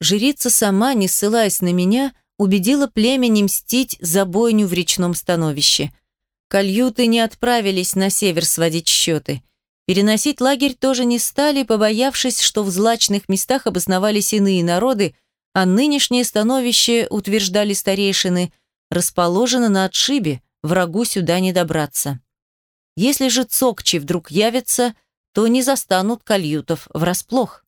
Жрица сама, не ссылаясь на меня, убедила племя не мстить за бойню в речном становище. Кальюты не отправились на север сводить счеты. Переносить лагерь тоже не стали, побоявшись, что в злачных местах обосновались иные народы, а нынешнее становище, утверждали старейшины, расположено на отшибе, врагу сюда не добраться. Если же цокчи вдруг явятся, то не застанут кальютов врасплох.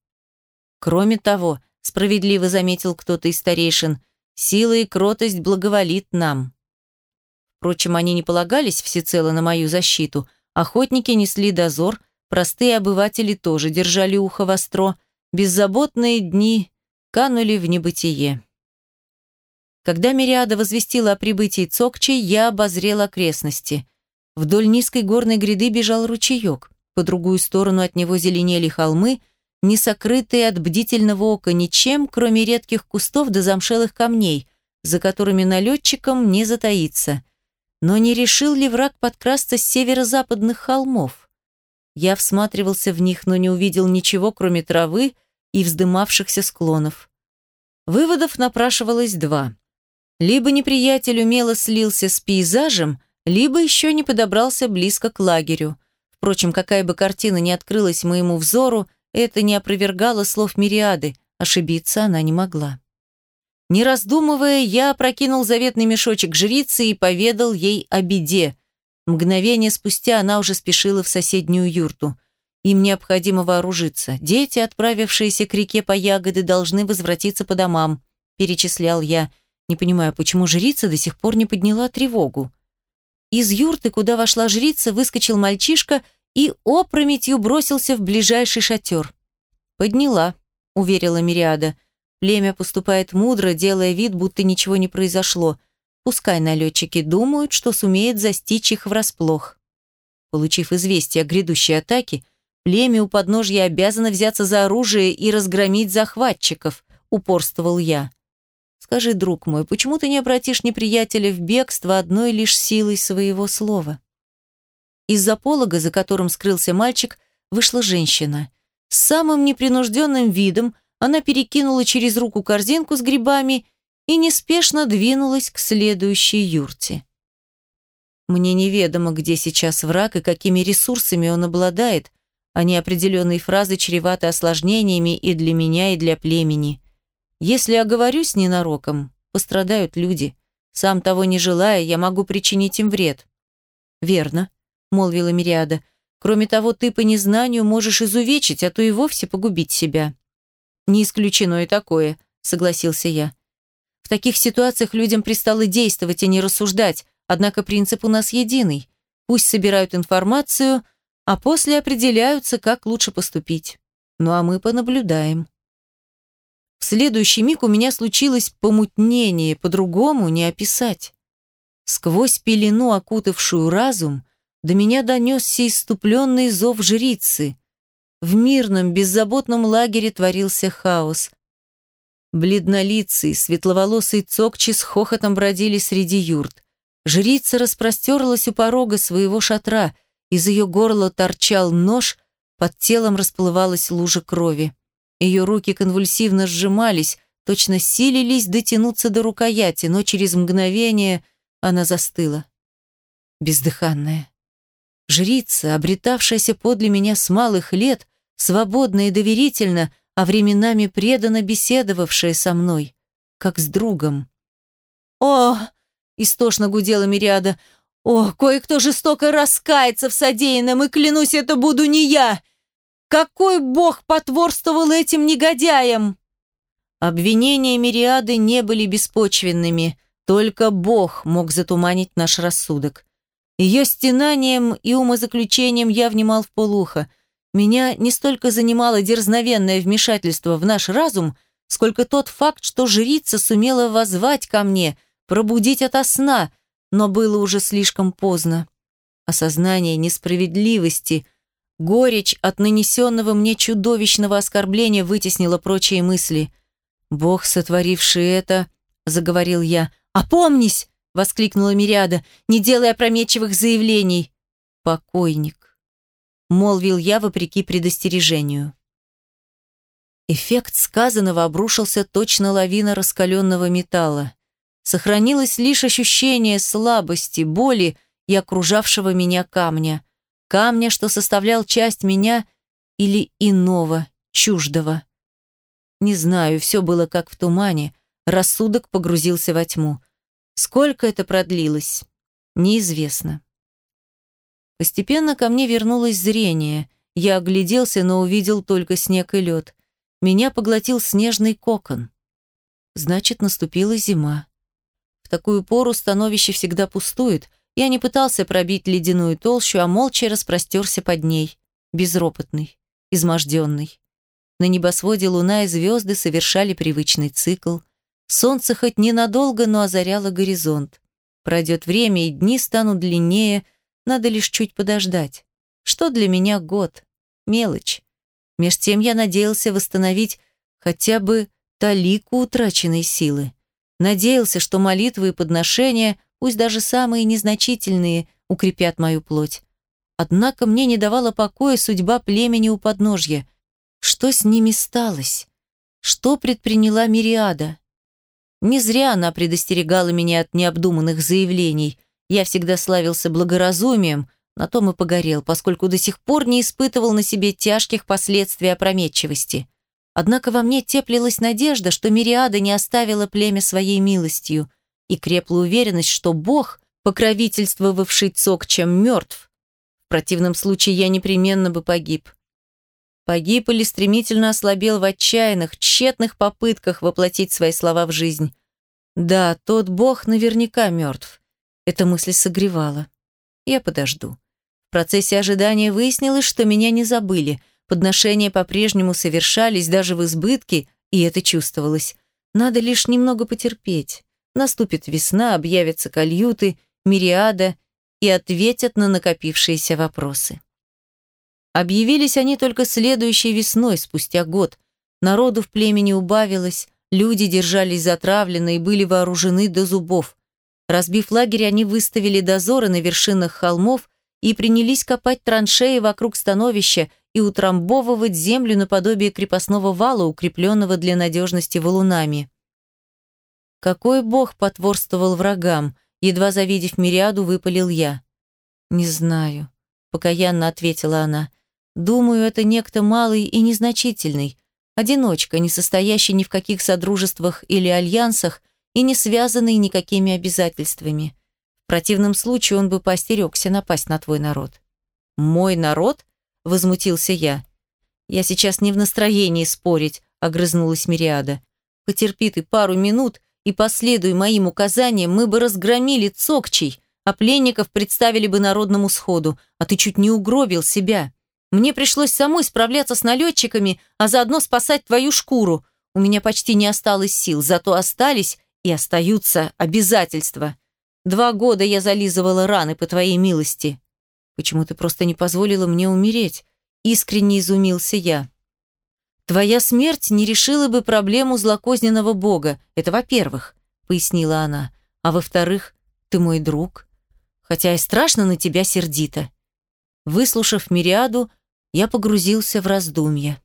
Кроме того, справедливо заметил кто-то из старейшин, сила и кротость благоволит нам. Впрочем, они не полагались всецело на мою защиту. Охотники несли дозор, простые обыватели тоже держали ухо востро, беззаботные дни канули в небытие. Когда Мириада возвестила о прибытии Цокчи, я обозрел окрестности. Вдоль низкой горной гряды бежал ручеек. По другую сторону от него зеленели холмы, не сокрытые от бдительного ока ничем, кроме редких кустов до замшелых камней, за которыми налетчикам не затаиться. Но не решил ли враг подкрасться с северо-западных холмов? Я всматривался в них, но не увидел ничего, кроме травы и вздымавшихся склонов. Выводов напрашивалось два. Либо неприятель умело слился с пейзажем, либо еще не подобрался близко к лагерю. Впрочем, какая бы картина ни открылась моему взору, это не опровергало слов Мириады, ошибиться она не могла. Не раздумывая, я опрокинул заветный мешочек жрицы и поведал ей о беде. Мгновение спустя она уже спешила в соседнюю юрту. Им необходимо вооружиться. Дети, отправившиеся к реке по ягоды, должны возвратиться по домам, перечислял я, не понимая, почему жрица до сих пор не подняла тревогу. Из юрты, куда вошла жрица, выскочил мальчишка и опрометью бросился в ближайший шатер. «Подняла», — уверила Мириада. «Племя поступает мудро, делая вид, будто ничего не произошло. Пускай налетчики думают, что сумеет застичь их врасплох». Получив известие о грядущей атаке, племя у подножья обязано взяться за оружие и разгромить захватчиков, упорствовал я. Скажи, друг мой, почему ты не обратишь неприятеля в бегство одной лишь силой своего слова? Из-за полога, за которым скрылся мальчик, вышла женщина. С самым непринужденным видом она перекинула через руку корзинку с грибами и неспешно двинулась к следующей юрте. Мне неведомо, где сейчас враг и какими ресурсами он обладает, а неопределенные фразы чреваты осложнениями и для меня, и для племени. Если оговорюсь ненароком, пострадают люди. Сам того не желая, я могу причинить им вред. Верно, молвила Мириада. Кроме того, ты по незнанию можешь изувечить, а то и вовсе погубить себя. Не исключено и такое, согласился я. В таких ситуациях людям пристало действовать, а не рассуждать, однако принцип у нас единый. Пусть собирают информацию, а после определяются, как лучше поступить. Ну а мы понаблюдаем. В следующий миг у меня случилось помутнение, по-другому не описать. Сквозь пелену, окутавшую разум, до меня донесся иступленный зов жрицы. В мирном, беззаботном лагере творился хаос. Бледнолицый, светловолосый цокчи с хохотом бродили среди юрт. Жрица распростерлась у порога своего шатра, из ее горла торчал нож, под телом расплывалась лужа крови. Ее руки конвульсивно сжимались, точно силились дотянуться до рукояти, но через мгновение она застыла. Бездыханная. Жрица, обретавшаяся подле меня с малых лет, свободно и доверительно, а временами преданно беседовавшая со мной, как с другом. «О!» — истошно гудела Мириада. «О, кое-кто жестоко раскается в содеянном, и клянусь, это буду не я! Какой бог потворствовал этим негодяям? Обвинения Мириады не были беспочвенными, только бог мог затуманить наш рассудок. Ее стенанием и умозаключением я внимал в полухо. Меня не столько занимало дерзновенное вмешательство в наш разум, сколько тот факт, что жрица сумела воззвать ко мне, пробудить ото сна, но было уже слишком поздно. Осознание несправедливости – Горечь от нанесенного мне чудовищного оскорбления вытеснила прочие мысли. «Бог, сотворивший это...» — заговорил я. «Опомнись!» — воскликнула Мириада. «Не делай опрометчивых заявлений!» «Покойник!» — молвил я вопреки предостережению. Эффект сказанного обрушился точно лавина раскаленного металла. Сохранилось лишь ощущение слабости, боли и окружавшего меня камня. Камня, что составлял часть меня или иного, чуждого. Не знаю, все было как в тумане. Рассудок погрузился во тьму. Сколько это продлилось? Неизвестно. Постепенно ко мне вернулось зрение. Я огляделся, но увидел только снег и лед. Меня поглотил снежный кокон. Значит, наступила зима. В такую пору становище всегда пустует. Я не пытался пробить ледяную толщу, а молча распростерся под ней. Безропотный, изможденный. На небосводе луна и звезды совершали привычный цикл. Солнце хоть ненадолго, но озаряло горизонт. Пройдет время, и дни станут длиннее, надо лишь чуть подождать. Что для меня год? Мелочь. Меж тем я надеялся восстановить хотя бы талику утраченной силы. Надеялся, что молитвы и подношения, пусть даже самые незначительные, укрепят мою плоть. Однако мне не давала покоя судьба племени у подножья. Что с ними сталось? Что предприняла Мириада? Не зря она предостерегала меня от необдуманных заявлений. Я всегда славился благоразумием, на том и погорел, поскольку до сих пор не испытывал на себе тяжких последствий опрометчивости. Однако во мне теплилась надежда, что Мириада не оставила племя своей милостью, и крепла уверенность, что Бог, покровительствовавший Цокчем, мертв. В противном случае я непременно бы погиб. Погиб или стремительно ослабел в отчаянных, тщетных попытках воплотить свои слова в жизнь. Да, тот бог наверняка мертв. Эта мысль согревала. Я подожду. В процессе ожидания выяснилось, что меня не забыли. Подношения по-прежнему совершались даже в избытке, и это чувствовалось. Надо лишь немного потерпеть. Наступит весна, объявятся кальюты, мириада и ответят на накопившиеся вопросы. Объявились они только следующей весной, спустя год. Народу в племени убавилось, люди держались затравленно и были вооружены до зубов. Разбив лагерь, они выставили дозоры на вершинах холмов и принялись копать траншеи вокруг становища и утрамбовывать землю наподобие крепостного вала, укрепленного для надежности валунами. Какой бог потворствовал врагам? Едва завидев мириаду, выпалил я. «Не знаю», — покаянно ответила она. Думаю, это некто малый и незначительный, одиночка, не состоящий ни в каких содружествах или альянсах и не связанный никакими обязательствами. В противном случае он бы поостерегся напасть на твой народ. «Мой народ?» – возмутился я. «Я сейчас не в настроении спорить», – огрызнулась Мириада. «Потерпи ты пару минут и последуй моим указаниям, мы бы разгромили Цокчий, а пленников представили бы народному сходу, а ты чуть не угробил себя». Мне пришлось самой справляться с налетчиками, а заодно спасать твою шкуру. У меня почти не осталось сил, зато остались и остаются обязательства. Два года я зализывала раны по твоей милости. Почему ты просто не позволила мне умереть? Искренне изумился я. Твоя смерть не решила бы проблему злокозненного бога. Это во-первых, пояснила она. А во-вторых, ты мой друг. Хотя и страшно на тебя сердито. Выслушав Мириаду, я погрузился в раздумья.